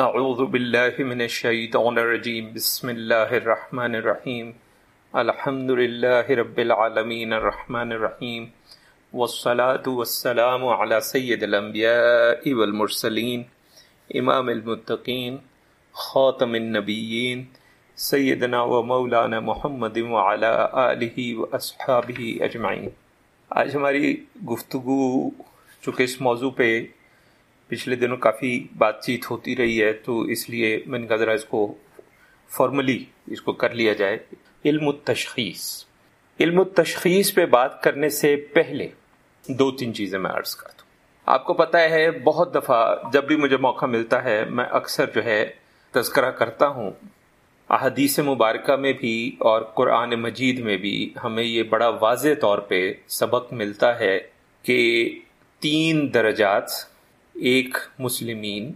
اعوذ باللہ من الشیطان الرجیم بسم اللہ الرحمن الرحیم الحمد للہ رب العالمین الرحمن الرحیم والصلاة والسلام على سید الانبیاء والمرسلین امام المتقین خاتم النبیین سیدنا و مولانا محمد وعلى آلہ و اصحابہ اجمعین آج ہماری گفتگو، چونکہ اس موضوع پہ پچھلے دنوں کافی بات چیت ہوتی رہی ہے، تو اس لیے میں نے کہا ذرا اس کو فارملی اس کو کر لیا جائے۔ علم التشخیص۔ علم التشخیص پہ بات کرنے سے پہلے دو تین چیزیں میں عرض کر دوں آپ کو پتہ ہے، بہت دفعہ جب بھی مجھے موقع ملتا ہے، میں اکثر جو ہے تذکرہ کرتا ہوں۔ احادیث مبارکہ میں بھی اور قرآن مجید میں بھی ہمیں یہ بڑا واضح طور پہ سبق ملتا ہے کہ تین درجات ایک مسلمین،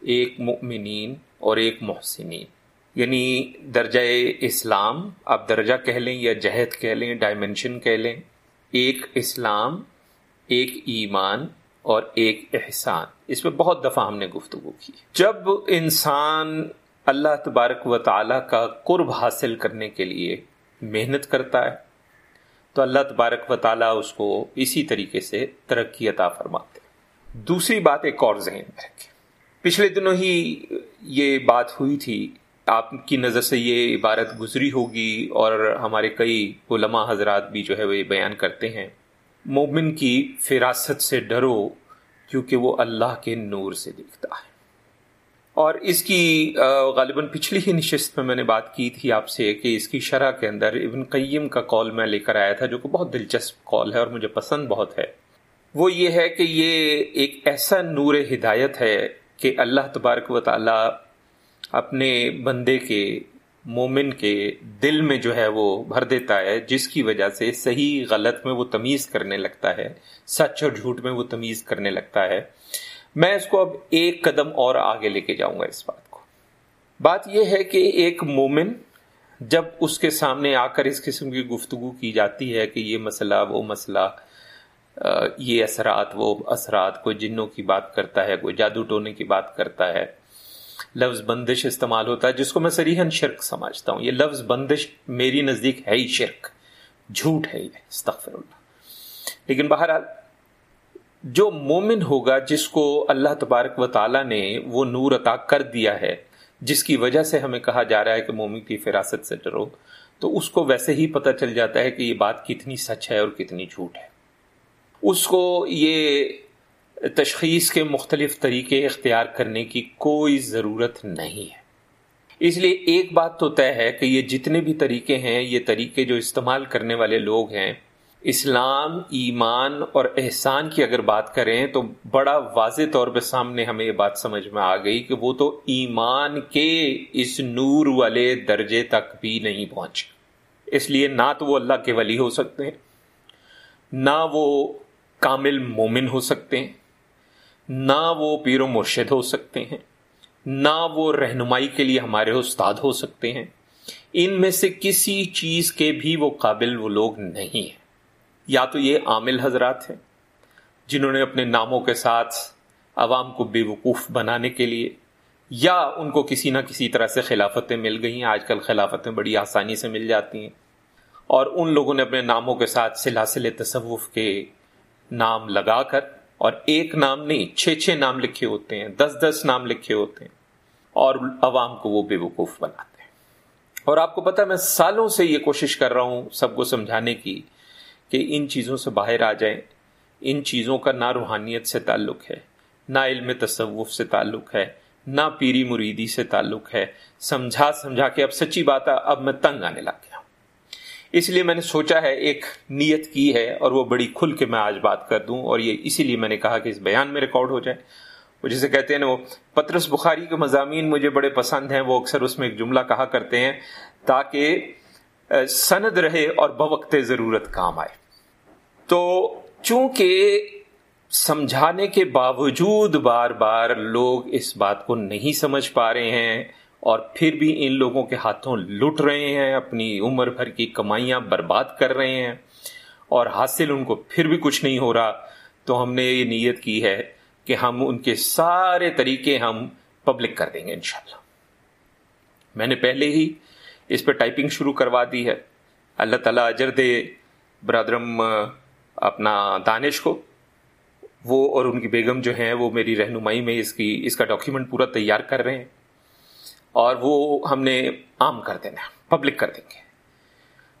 ایک مؤمنین اور ایک محسنین۔ یعنی درجہ اسلام، آپ درجہ کہہ لیں یا جہد کہہ لیں ڈائمنشن کہہ لیں، ایک اسلام، ایک ایمان اور ایک احسان۔ اس میں بہت دفعہ ہم نے گفتگو کی۔ جب انسان اللہ تبارک و تعالی کا قرب حاصل کرنے کے لیے محنت کرتا ہے، تو اللہ تبارک و تعالیٰ اس کو اسی طریقے سے ترقی عطا فرماتے دوسری بات ایک اور ذہن میں رکھے پچھلے دنوں ہی یہ بات ہوئی تھی، آپ کی نظر سے یہ عبارت گزری ہوگی اور ہمارے کئی علماء حضرات بھی جو ہے وہ یہ بیان کرتے ہیں۔ مومن کی فراست سے ڈرو کیونکہ وہ اللہ کے نور سے دکھتا ہے۔ اور اس کی غالباً پچھلی ہی نشست میں میں نے بات کی تھی آپ سے کہ اس کی شرح کے اندر ابن قیم کا کال میں لے کر آیا تھا، جو کہ بہت دلچسپ کال ہے اور مجھے پسند بہت ہے۔ وہ یہ ہے کہ یہ ایک ایسا نور ہدایت ہے کہ اللہ تبارک و تعالی اپنے بندے کے، مومن کے دل میں جو ہے وہ بھر دیتا ہے، جس کی وجہ سے صحیح غلط میں وہ تمیز کرنے لگتا ہے، سچ اور جھوٹ میں وہ تمیز کرنے لگتا ہے۔ میں اس کو اب ایک قدم اور آگے لے کے جاؤں گا اس بات کو۔ بات یہ ہے کہ ایک مومن جب اس کے سامنے آ کر اس قسم کی گفتگو کی جاتی ہے کہ یہ مسئلہ، وہ مسئلہ یہ اثرات، وہ اثرات کوئی جنوں کی بات کرتا ہے، کوئی جادو ٹونے کی بات کرتا ہے، لفظ بندش استعمال ہوتا ہے، جس کو میں سریحن شرک سمجھتا ہوں۔ یہ لفظ بندش میری نزدیک ہے ہی شرک، جھوٹ ہے یہ، استغفر اللہ۔ لیکن بہرحال جو مومن ہوگا، جس کو اللہ تبارک و تعالی نے وہ نور عطا کر دیا ہے، جس کی وجہ سے ہمیں کہا جا رہا ہے کہ مومن کی فراست سے ڈرو، تو اس کو ویسے ہی پتہ چل جاتا ہے کہ یہ بات کتنی سچ ہے اور کتنی جھوٹ ہے۔ اس کو یہ تشخیص کے مختلف طریقے اختیار کرنے کی کوئی ضرورت نہیں ہے۔ اس لیے ایک بات تو طے ہے کہ یہ جتنے بھی طریقے ہیں، یہ طریقے جو استعمال کرنے والے لوگ ہیں، اسلام، ایمان اور احسان کی اگر بات کریں تو بڑا واضح طور پہ سامنے ہمیں یہ بات سمجھ میں آ گئی کہ وہ تو ایمان کے اس نور والے درجے تک بھی نہیں پہنچے۔ اس لیے نہ تو وہ اللہ کے ولی ہو سکتے ہیں، نہ وہ کامل مومن ہو سکتے ہیں، نہ وہ پیر و مرشد ہو سکتے ہیں، نہ وہ رہنمائی کے لیے ہمارے استاد ہو سکتے ہیں۔ ان میں سے کسی چیز کے بھی وہ قابل وہ لوگ نہیں ہیں۔ یا تو یہ عامل حضرات ہیں، جنہوں نے اپنے ناموں کے ساتھ عوام کو بے وقوف بنانے کے لیے، یا ان کو کسی نہ کسی طرح سے خلافتیں مل گئی ہیں، آج کل خلافتیں بڑی آسانی سے مل جاتی ہیں۔ اور ان لوگوں نے اپنے ناموں کے ساتھ سلاسل تصوف کے نام لگا کر اور ایک نام نہیں، چھ چھ نام لکھے ہوتے ہیں، دس دس نام لکھے ہوتے ہیں اور عوام کو وہ بے وقوف بناتے ہیں۔ اور آپ کو پتا میں سالوں سے یہ کوشش کر رہا ہوں سب کو سمجھانے کی کہ ان چیزوں سے باہر آ جائیں۔ ان چیزوں کا نہ روحانیت سے تعلق ہے، نہ علم تصوف سے تعلق ہے، نہ پیری مریدی سے تعلق ہے۔ سمجھا سمجھا کے اب سچی بات ہے، اب میں تنگ آنے لگ گیا اس لیے میں نے سوچا ہے، ایک نیت کی ہے اور وہ بڑی کھل کے میں آج بات کر دوں اور یہ اسی لیے میں نے کہا کہ اس بیان میں ریکارڈ ہو جائے۔ وہ جسے کہتے ہیں نا، وہ پترس بخاری کے مضامین مجھے بڑے پسند ہیں، وہ اکثر اس میں ایک جملہ کہا کرتے ہیں تاکہ سند رہے اور بوقت ضرورت کام آئے۔ تو چونکہ سمجھانے کے باوجود بار بار لوگ اس بات کو نہیں سمجھ پا رہے ہیں اور پھر بھی ان لوگوں کے ہاتھوں لٹ رہے ہیں، اپنی عمر بھر کی کمائیاں برباد کر رہے ہیں اور حاصل ان کو پھر بھی کچھ نہیں ہو رہا۔ تو ہم نے یہ نیت کی ہے کہ ہم ان کے سارے طریقے ہم پبلک کر دیں گے انشاءاللہ۔ میں نے پہلے ہی اس پہ ٹائپنگ شروع کروا دی ہے۔ اللہ تعالیٰ اجر دے برادرم اپنا دانش کو۔ وہ اور ان کی بیگم جو ہیں، وہ میری رہنمائی میں اس کی، اس کا ڈاکیومنٹ پورا تیار کر رہے ہیں۔ اور وہ ہم نے عام کر دینا پبلک کر دیں گے۔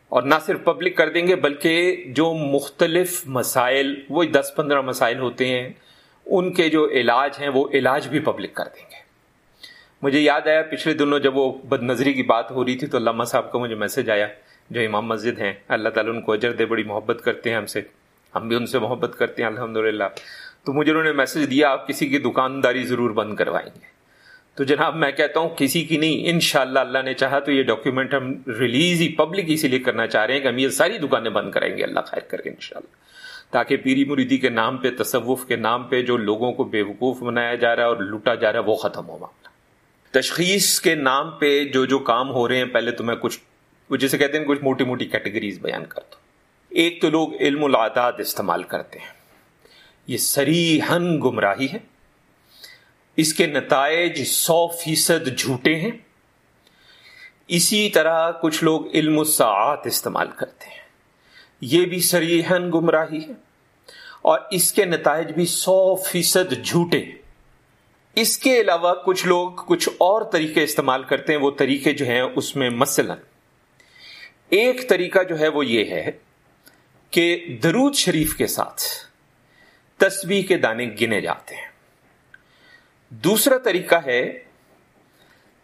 اور نہ صرف پبلک کر دیں گے، بلکہ جو مختلف مسائل وہ دس پندرہ مسائل ہوتے ہیں، ان کے جو علاج ہیں، وہ علاج بھی پبلک کر دیں گے۔ مجھے یاد آیا، پچھلے دنوں جب وہ بد نظری کی بات ہو رہی تھی، تو علامہ صاحب کا مجھے میسج آیا، جو امام مسجد ہیں، اللہ تعالیٰ ان کو اجر دے، بڑی محبت کرتے ہیں ہم سے۔ ہم بھی ان سے محبت کرتے ہیں الحمد تو مجھے انہوں نے میسج دیا، آپ کسی کی دکانداری ضرور بند کروائیں گے۔ تو جناب میں کہتا ہوں کسی کی نہیں ان شاء اللہ اللہ نے چاہا تو یہ ڈاکیومنٹ ہم ریلیز ہی پبلک اسی لیے کرنا چاہ رہے ہیں کہ ہم یہ ساری دکانیں بند کرائیں گے، اللہ خیر کر کے ان شاء اللہ تاکہ پیری مریدی کے نام پہ، تصوف کے نام پہ جو لوگوں کو بے وقوف بنایا جا رہا ہے اور لوٹا جا رہا ہے، وہ ختم ہو معاملہ تشخیص کے نام پہ جو جو کام ہو رہے ہیں، پہلے تو میں کچھ جسے کہتے ہیں، کچھ موٹی موٹی کیٹیگریز بیان کر دو ایک تو لوگ علم العداد استعمال کرتے ہیں۔ یہ سری ہن گمراہی ہے۔ اس کے نتائج سو فیصد جھوٹے ہیں۔ اسی طرح کچھ لوگ علم الساعات استعمال کرتے ہیں۔ یہ بھی سریحن گمراہی ہے۔ اور اس کے نتائج بھی سو فیصد جھوٹے ہیں۔ اس کے علاوہ کچھ لوگ کچھ اور طریقے استعمال کرتے ہیں۔ وہ طریقے جو ہیں اس میں مثلا ایک طریقہ جو ہے وہ یہ ہے کہ درود شریف کے ساتھ تسبیح کے دانے گنے جاتے ہیں۔ دوسرا طریقہ ہے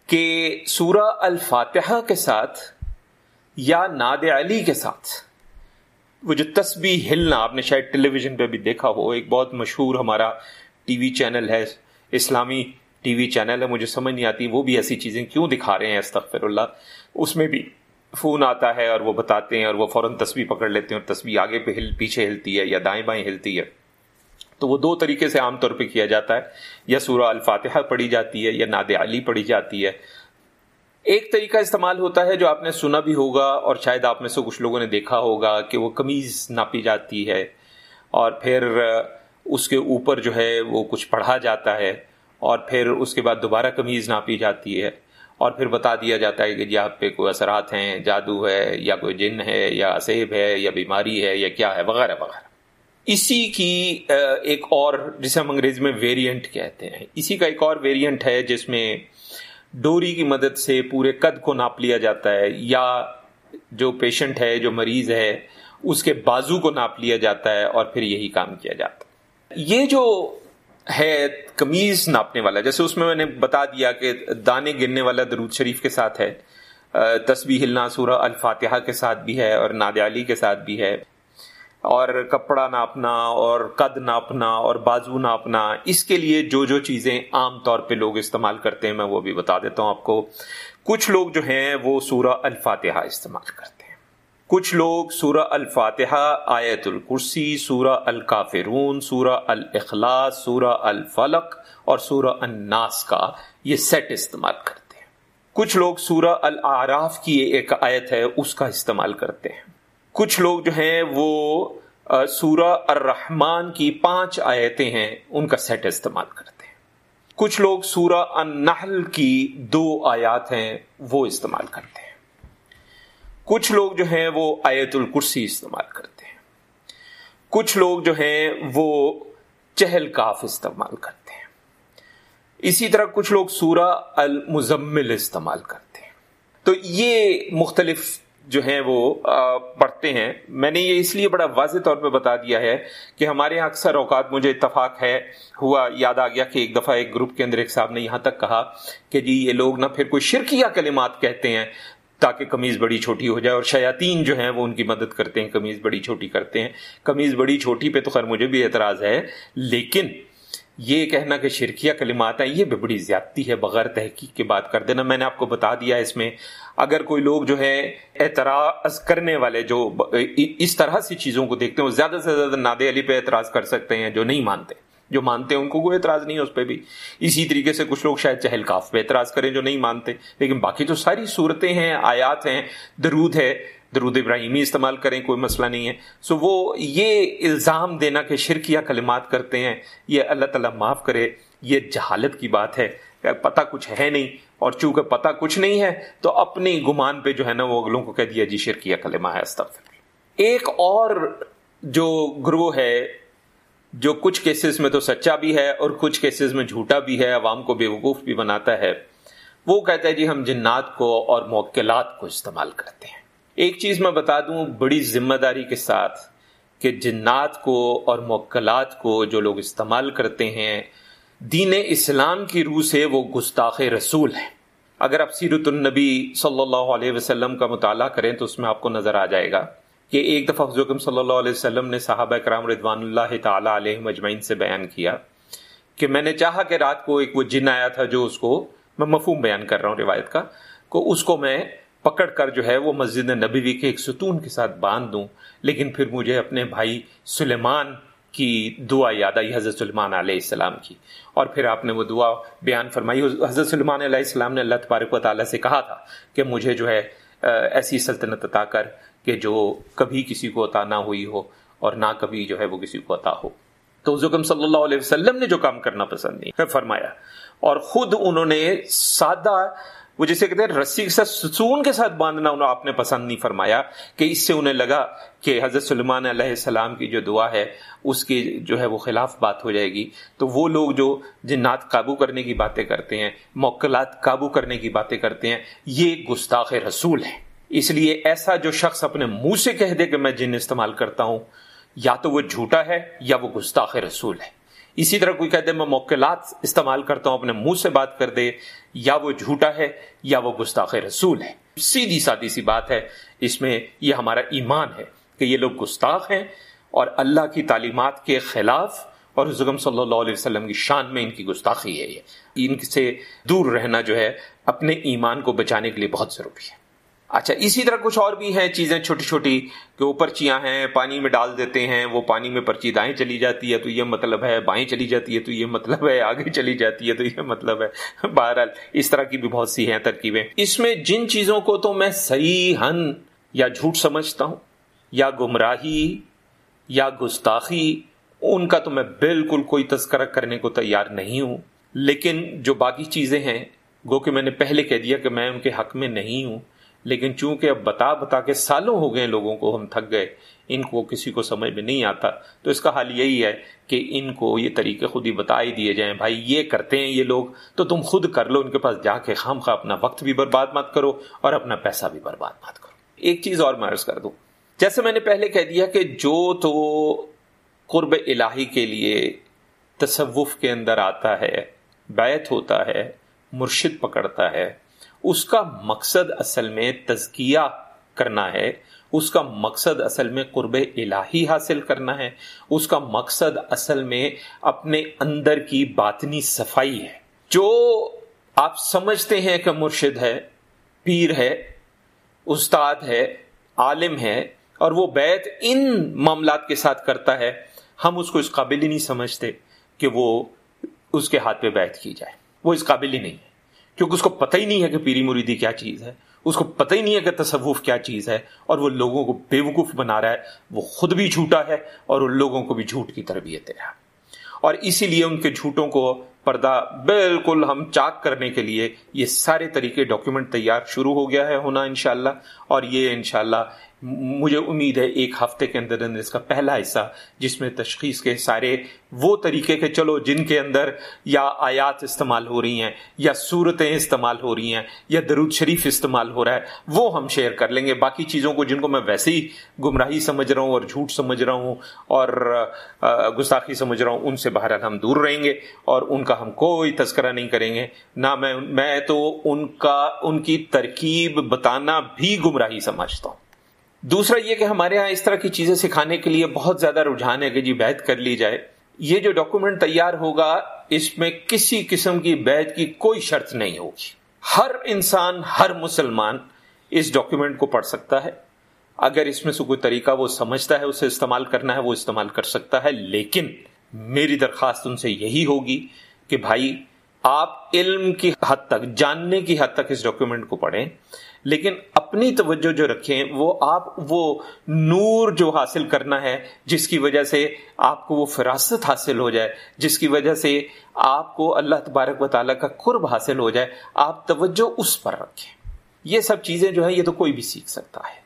کہ سورہ الفاتحہ کے ساتھ یا ناد علی کے ساتھ۔ وہ جو تسبیح ہلنا آپ نے شاید ٹیلی ویژن پہ بھی دیکھا ہو ایک بہت مشہور ہمارا ٹی وی چینل ہے، اسلامی ٹی وی چینل ہے، مجھے سمجھ نہیں آتی، وہ بھی ایسی چیزیں کیوں دکھا رہے ہیں، استغفر اللہ۔ اس میں بھی فون آتا ہے اور وہ بتاتے ہیں اور وہ فوراً تصویر پکڑ لیتے ہیں اور تصویر آگے پہ ہل، پیچھے ہلتی ہے یا دائیں بائیں ہلتی ہے۔ تو وہ دو طریقے سے عام طور پہ کیا جاتا ہے۔ یا سورہ الفاتحہ پڑھی جاتی ہے یا ناد علی پڑھی جاتی ہے۔ ایک طریقہ استعمال ہوتا ہے جو آپ نے سنا بھی ہوگا اور شاید آپ میں سے کچھ لوگوں نے دیکھا ہوگا کہ وہ قمیض ناپی جاتی ہے اور پھر اس کے اوپر جو ہے وہ کچھ پڑھا جاتا ہے اور پھر اس کے بعد دوبارہ قمیض ناپی جاتی ہے اور پھر بتا دیا جاتا ہے کہ جی آپ پہ کوئی اثرات ہیں، جادو ہے یا کوئی جن ہے یا اسیب ہے یا بیماری ہے یا کیا ہے، وغیرہ وغیرہ۔ اسی کی ایک اور جسے ہم انگریزی میں ویریئنٹ کہتے ہیں۔ اسی کا ایک اور ویریئنٹ ہے جس میں ڈوری کی مدد سے پورے قد کو ناپ لیا جاتا ہے یا جو پیشنٹ ہے، جو مریض ہے، اس کے بازو کو ناپ لیا جاتا ہے اور پھر یہی کام کیا جاتا ہے۔ یہ جو ہے کمیز ناپنے والا، جیسے اس میں میں نے بتا دیا کہ دانے گرنے والا درود شریف کے ساتھ ہے تسبیح ہلنا سورہ الفاتحہ کے ساتھ بھی ہے اور نادیالی کے ساتھ بھی ہے۔ اور کپڑا ناپنا اور قد ناپنا اور بازو ناپنا، اس کے لیے جو جو چیزیں عام طور پہ لوگ استعمال کرتے ہیں، میں وہ بھی بتا دیتا ہوں آپ کو۔ کچھ لوگ جو ہیں، وہ سورہ الفاتحہ استعمال کرتے ہیں۔ کچھ لوگ سورہ الفاتحہ، آیت الکرسی، سورہ الکافرون، سورہ الاخلاص، سورہ الفلق اور سورہ الناس کا یہ سیٹ استعمال کرتے ہیں۔ کچھ لوگ سورہ العراف کی ایک آیت ہے، اس کا استعمال کرتے ہیں۔ کچھ لوگ جو ہیں وہ سورہ الرحمن کی پانچ آیتیں ہیں، ان کا سیٹ استعمال کرتے ہیں۔ کچھ لوگ سورہ النحل کی دو آیات ہیں، وہ استعمال کرتے ہیں۔ کچھ لوگ جو ہیں وہ آیت الکرسی استعمال کرتے ہیں۔ کچھ لوگ جو ہیں وہ چہل کاف استعمال کرتے ہیں۔ اسی طرح کچھ لوگ سورہ المزمل استعمال کرتے ہیں۔ تو یہ مختلف جو ہیں وہ پڑھتے ہیں۔ میں نے یہ اس لیے بڑا واضح طور پہ بتا دیا ہے کہ ہمارے یہاں اکثر اوقات مجھے اتفاق ہے، ہوا یاد آ گیا کہ ایک دفعہ ایک گروپ کے اندر ایک صاحب نے یہاں تک کہا کہ جی یہ لوگ نہ پھر کوئی شرکیہ کلمات کہتے ہیں تاکہ قمیض بڑی چھوٹی ہو جائے، اور شیاطین جو ہیں وہ ان کی مدد کرتے ہیں، قمیض بڑی چھوٹی کرتے ہیں۔ قمیض بڑی چھوٹی پہ تو خیر مجھے بھی اعتراض ہے، لیکن یہ کہنا کہ شرکیہ کلمات ہیں، یہ بھی بڑی زیادتی ہے، بغیر تحقیق کے بات کر دینا، میں نے آپ کو بتا دیا اس میں۔ اگر کوئی لوگ جو ہے اعتراض کرنے والے، جو اس طرح سی چیزوں کو دیکھتے ہیں، وہ زیادہ سے زیادہ ناد علی پہ اعتراض کر سکتے ہیں، جو نہیں مانتے۔ جو مانتے ہیں، ان کو کوئی اعتراض نہیں ہے اس پہ بھی۔ اسی طریقے سے کچھ لوگ شاید چہل کاف پہ اعتراض کریں، جو نہیں مانتے۔ لیکن باقی تو ساری صورتیں ہیں، آیات ہیں، درود ہے۔ درود ابراہیمی استعمال کریں، کوئی مسئلہ نہیں ہے۔ سو وہ یہ الزام دینا کہ شرک یا کلمات کرتے ہیں، یہ اللہ تعالیٰ معاف کرے، یہ جہالت کی بات ہے۔ پتہ کچھ ہے نہیں اور چونکہ پتہ کچھ نہیں ہے، تو اپنی گمان پہ جو ہے نا وہ اگلوں کو کہہ دیا جی شرکیہ کلمہ ہے، استغفر۔ ایک اور جو گروہ ہے، جو کچھ کیسز میں تو سچا بھی ہے اور کچھ کیسز میں جھوٹا بھی ہے، عوام کو بے وقوف بھی بناتا ہے، وہ کہتا ہے جی ہم جنات کو اور موکلات کو استعمال کرتے ہیں۔ ایک چیز میں بتا دوں بڑی ذمہ داری کے ساتھ کہ جنات کو اور موکلات کو جو لوگ استعمال کرتے ہیں، دین اسلام کی روح سے وہ گستاخ رسول ہیں۔ اگر آپ سیرت النبی صلی اللہ علیہ وسلم کا مطالعہ کریں تو اس میں آپ کو نظر آ جائے گا کہ ایک دفعہ حضرت صلی اللہ علیہ وسلم نے صحابہ کرام رضوان اللہ تعالی علیہ مجمعین سے بیان کیا کہ میں نے چاہا کہ رات کو ایک وہ جن آیا تھا جو اس کو میں مفہوم بیان کر رہا ہوں روایت کا کو اس کو میں پکڑ کر جو ہے وہ مسجد نبوی کے ایک ستون کے ساتھ باندھ دوں۔ لیکن پھر مجھے اپنے بھائی سلیمان کی دعا یاد آئی حضرت سلمان علیہ السلام کی۔ اور پھر آپ نے وہ دعا بیان فرمائی۔ حضرت سلمان علیہ السلام نے اللہ تبارک و تعالیٰ سے کہا تھا کہ مجھے جو ہے ایسی سلطنت عطا کر کہ جو کبھی کسی کو عطا نہ ہوئی ہو اور نہ کبھی جو ہے وہ کسی کو عطا ہو۔ تو حضرت صلی اللہ علیہ وسلم نے جو کام کرنا پسند نہیں، فرمایا۔ اور خود انہوں نے سادہ وہ جسے کہتے ہیں رسی کے ساتھ ستون کے ساتھ باندھنا انہوں آپ نے پسند نہیں فرمایا کہ اس سے انہیں لگا کہ حضرت سلمان علیہ السلام کی جو دعا ہے، اس کی جو ہے وہ خلاف بات ہو جائے گی۔ تو وہ لوگ جو جنات قابو کرنے کی باتیں کرتے ہیں، موکلات قابو کرنے کی باتیں کرتے ہیں، یہ گستاخ رسول ہیں۔ اس لیے ایسا جو شخص اپنے منہ سے کہہ دے کہ میں جن استعمال کرتا ہوں، یا تو وہ جھوٹا ہے یا وہ گستاخ رسول ہے۔ اسی طرح کوئی کہہ دے میں موکلات استعمال کرتا ہوں، اپنے منہ سے بات کر دے، یا وہ جھوٹا ہے، یا وہ گستاخ رسول ہے۔ سیدھی سادی سی بات ہے، اس میں یہ ہمارا ایمان ہے کہ یہ لوگ گستاخ ہیں اور اللہ کی تعلیمات کے خلاف اور حضرم صلی اللہ علیہ وسلم کی شان میں ان کی گستاخی ہے یہ۔ ان سے دور رہنا جو ہے، اپنے ایمان کو بچانے کے لیے بہت ضروری ہے۔ اچھا اسی طرح کچھ اور بھی ہیں چیزیں چھوٹی چھوٹی کہ وہ پرچیاں ہیں، پانی میں ڈال دیتے ہیں، وہ پانی میں پرچی دائیں چلی جاتی ہے تو یہ مطلب ہے، بائیں چلی جاتی ہے تو یہ مطلب ہے، آگے چلی جاتی ہے تو یہ مطلب ہے۔ بہرحال، اس طرح کی بھی بہت سی ہیں ترکیبیں۔ اس میں جن چیزوں کو تو میں صحیح ہن یا جھوٹ سمجھتا ہوں، یا گمراہی، یا گستاخی، ان کا تو میں بالکل کوئی تذکرہ کرنے کو تیار نہیں ہوں۔ لیکن جو باقی چیزیں ہیں، گو کہ میں نے پہلے کہہ دیا کہ میں ان کے حق میں نہیں ہوں۔ لیکن چونکہ اب بتا بتا کے سالوں ہو گئے لوگوں کو ہم تھک گئے، ان کو کسی کو سمجھ میں نہیں آتا۔ تو اس کا حال یہی ہے کہ ان کو یہ طریقے خود ہی بتا ہی دیے جائیں، بھائی یہ کرتے ہیں یہ لوگ، تو تم خود کر لو، ان کے پاس جا کے خام خواہ اپنا وقت بھی برباد مت کرو اور اپنا پیسہ بھی برباد مت کرو۔ ایک چیز اور میں عرض کر دوں۔ جیسے میں نے پہلے کہہ دیا کہ جو تو قرب الہی کے لیے تصوف کے اندر آتا ہے بیت ہوتا ہے، مرشد پکڑتا ہے اس کا مقصد اصل میں تزکیہ کرنا ہے، اس کا مقصد اصل میں قرب الہی حاصل کرنا ہے، اس کا مقصد اصل میں اپنے اندر کی باطنی صفائی ہے۔ جو آپ سمجھتے ہیں کہ مرشد ہے، پیر ہے، استاد ہے، عالم ہے، اور وہ بیت ان معاملات کے ساتھ کرتا ہے، ہم اس کو اس قابل ہی نہیں سمجھتے کہ وہ اس کے ہاتھ پہ بیت کی جائے۔ وہ اس قابل ہی نہیں۔ ہے کیونکہ اس کو پتہ ہی نہیں ہے کہ پیری مریدی کیا چیز ہے، اس کو پتہ ہی نہیں ہے کہ تصوف کیا چیز ہے، اور وہ لوگوں کو بے وقوف بنا رہا ہے، وہ خود بھی جھوٹا ہے اور ان لوگوں کو بھی جھوٹ کی تربیت دے رہا اور اسی لیے ان کے جھوٹوں کو پردہ بالکل ہم چاک کرنے کے لیے یہ سارے طریقے ڈاکیومنٹ تیار شروع ہو گیا ہے ہونا انشاءاللہ، اور یہ انشاءاللہ مجھے امید ہے ایک ہفتے کے اندر اندر اس کا پہلا حصہ جس میں تشخیص کے سارے وہ طریقے کے چلو جن کے اندر یا آیات استعمال ہو رہی ہیں، یا صورتیں استعمال ہو رہی ہیں، یا درود شریف استعمال ہو رہا ہے، وہ ہم شیئر کر لیں گے۔ باقی چیزوں کو جن کو میں ویسے ہی گمراہی سمجھ رہا ہوں اور جھوٹ سمجھ رہا ہوں اور گستاخی سمجھ رہا ہوں، ان سے باہر ہم دور رہیں گے اور ان کا ہم کوئی تذکرہ نہیں کریں گے۔ نہ میں میں تو ان کا، ان کی ترکیب بتانا بھی گمراہی سمجھتا ہوں۔ دوسرا یہ کہ ہمارے ہاں اس طرح کی چیزیں سکھانے کے لیے بہت زیادہ رجحان ہے کہ جی بیت کر لی جائے۔ یہ جو ڈاکومنٹ تیار ہوگا، اس میں کسی قسم کی بیت کی کوئی شرط نہیں ہوگی۔ ہر انسان، ہر مسلمان اس ڈاکومنٹ کو پڑھ سکتا ہے۔ اگر اس میں سے کوئی طریقہ وہ سمجھتا ہے، اسے استعمال کرنا ہے، وہ استعمال کر سکتا ہے۔ لیکن میری درخواست ان سے یہی ہوگی کہ بھائی آپ علم کی حد تک، جاننے کی حد تک اس ڈاکیومنٹ کو پڑھیں، لیکن اپنی توجہ جو رکھیں، وہ آپ، وہ نور جو حاصل کرنا ہے، جس کی وجہ سے آپ کو وہ فراست حاصل ہو جائے، جس کی وجہ سے آپ کو اللہ تبارک و تعالیٰ کا قرب حاصل ہو جائے، آپ توجہ اس پر رکھیں۔ یہ سب چیزیں جو ہے یہ تو کوئی بھی سیکھ سکتا ہے۔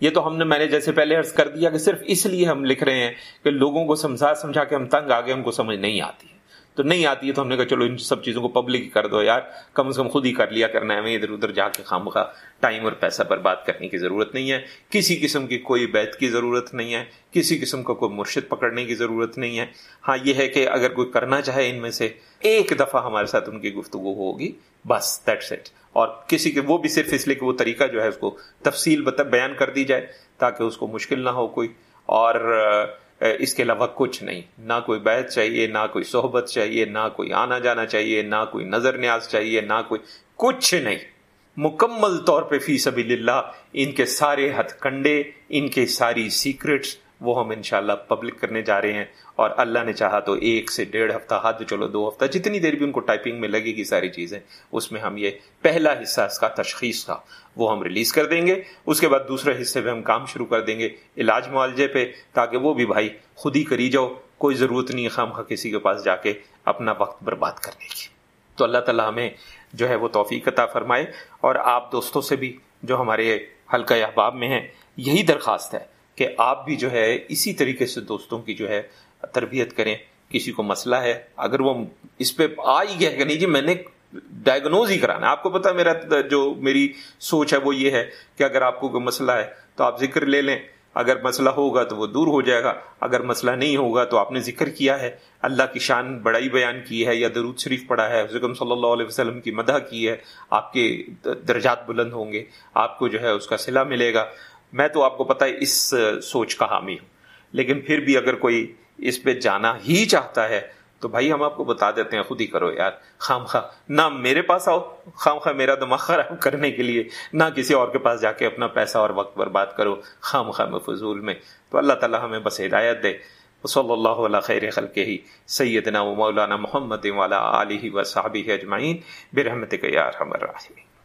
یہ تو ہم نے، میں نے جیسے پہلے عرض کر دیا کہ صرف اس لیے ہم لکھ رہے ہیں کہ لوگوں کو سمجھا سمجھا کے ہم تنگ، آگے ہم کو سمجھ نہیں آتی۔ تو نہیں آتی ہے تو ہم نے کہا چلو ان سب چیزوں کو پبلک کر دو یار، کم از کم خود ہی کر لیا کرنا ہے، ہمیں ادھر ادھر جا کے خام کا ٹائم اور پیسہ برباد کرنے کی ضرورت نہیں ہے۔ کسی قسم کی کوئی بیت کی ضرورت نہیں ہے، کسی قسم کا کوئی مرشد پکڑنے کی ضرورت نہیں ہے۔ ہاں یہ ہے کہ اگر کوئی کرنا چاہے ان میں سے ایک دفعہ ہمارے ساتھ ان کی گفتگو ہوگی، بس دیٹس اٹ اور کسی کے، وہ بھی صرف اس لیے کہ وہ طریقہ جو ہے اس کو تفصیل بیان کر دی جائے تاکہ اس کو مشکل نہ ہو کوئی۔ اور اس کے علاوہ کچھ نہیں۔ نہ کوئی بیت چاہیے، نہ کوئی صحبت چاہیے، نہ کوئی آنا جانا چاہیے، نہ کوئی نظر نیاز چاہیے، نہ کوئی کچھ نہیں۔ مکمل طور پہ فی سبیل اللہ ان کے سارے ہتھ کنڈے، ان کے ساری سیکرٹس وہ ہم انشاءاللہ پبلک کرنے جا رہے ہیں اور اللہ نے چاہا تو ایک سے ڈیڑھ ہفتہ حد چلو، دو ہفتہ، جتنی دیر بھی ان کو ٹائپنگ میں لگے گی ساری چیزیں، اس میں ہم یہ پہلا حصہ اس کا تشخیص تھا، وہ ہم ریلیز کر دیں گے، اس کے بعد دوسرے حصے پہ ہم کام شروع کر دیں گے علاج معالجے پہ، تاکہ وہ بھی بھائی خود ہی کری جاؤ، کوئی ضرورت نہیں خام خواہ کسی کے پاس جا کے اپنا وقت برباد کرنے کی۔ تو اللہ تعالیٰ ہمیں جو ہے وہ توفیق عطا فرمائے اور آپ دوستوں سے بھی جو ہمارے حلقہ احباب میں ہیں، یہی درخواست ہے کہ آپ بھی جو ہے اسی طریقے سے دوستوں کی جو ہے تربیت کریں، کسی کو مسئلہ ہے، اگر وہ اس پہ آ ہی گیا کہ نہیں جی میں نے ڈائگنوز ہی کرانا آپ کو پتا میرا جو میری سوچ ہے وہ یہ ہے کہ اگر آپ کو کوئی مسئلہ ہے تو آپ ذکر لے لیں۔ اگر مسئلہ ہوگا تو وہ دور ہو جائے گا۔ اگر مسئلہ نہیں ہوگا تو آپ نے ذکر کیا ہے۔ اللہ کی شان بڑائی بیان کی ہے یا درود شریف پڑھا ہے، حضرت صلی اللہ علیہ وسلم کی مدح کی ہے، آپ کے درجات بلند ہوں گے، آپ کو جو ہے اس کا صلہ ملے گا۔ میں تو آپ کو پتا ہے اس سوچ کا حامی ہوں۔ لیکن پھر بھی اگر کوئی اس پہ جانا ہی چاہتا ہے، تو بھائی ہم آپ کو بتا دیتے ہیں، خود ہی کرو یار۔ خام خواہ نہ میرے پاس آؤ خام خواہ میرا دماغ خراب کرنے کے لیے، نہ کسی اور کے پاس جا کے اپنا پیسہ اور وقت برباد کرو۔ خام خواہ میں فضول میں۔ تو اللہ تعالیٰ ہمیں بس ہدایت دے۔ صلی اللہ علیہ خیر خلق ہی سیدنا و مولانا محمد والا علیہ و صحابی اجمعین۔ برحمت یا رحم الرحیم